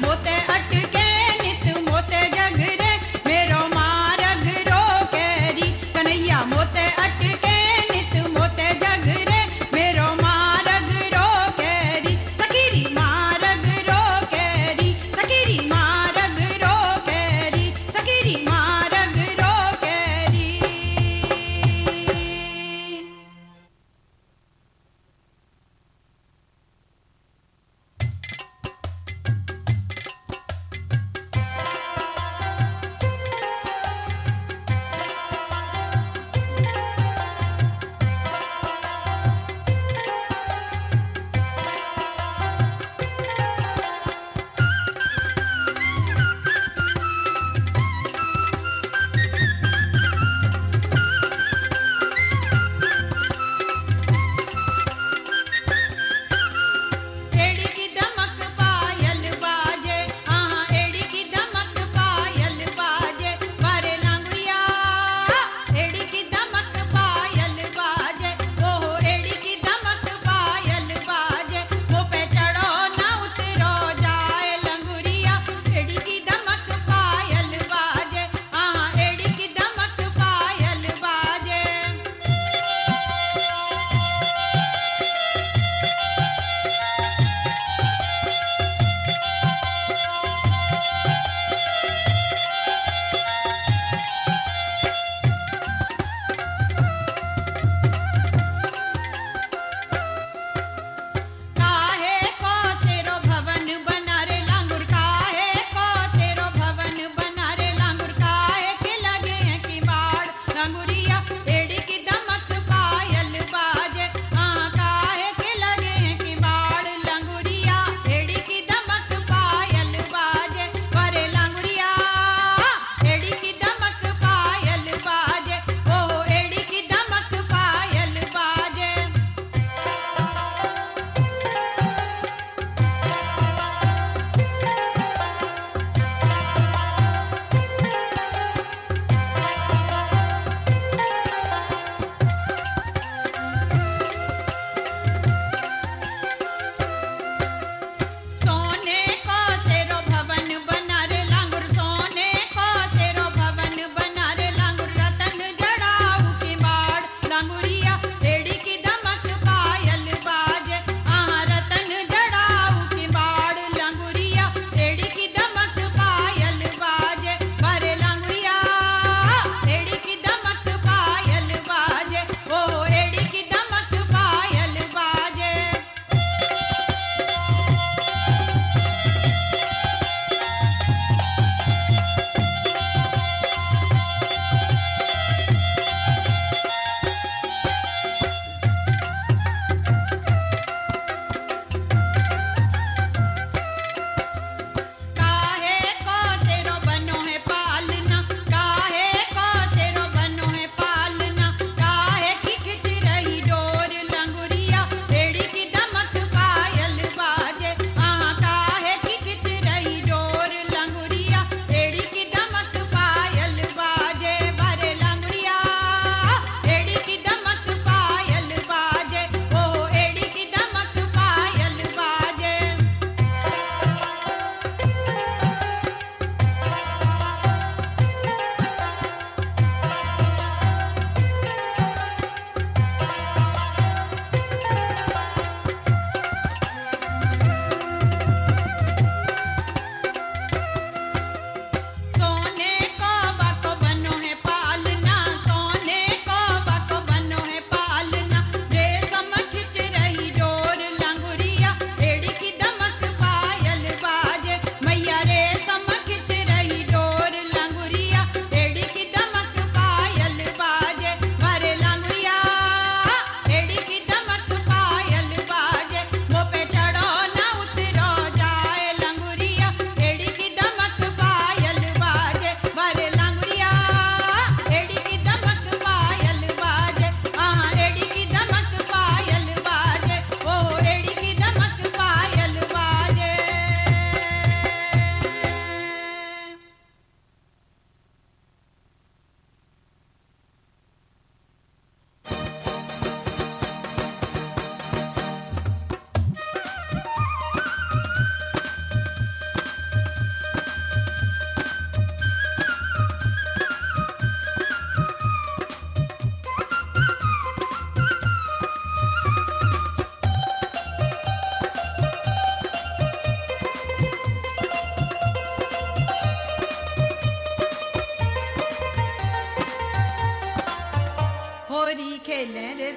camote. Ay,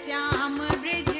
Shyam bridge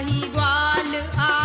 ही सखियां आप ही ग्वाल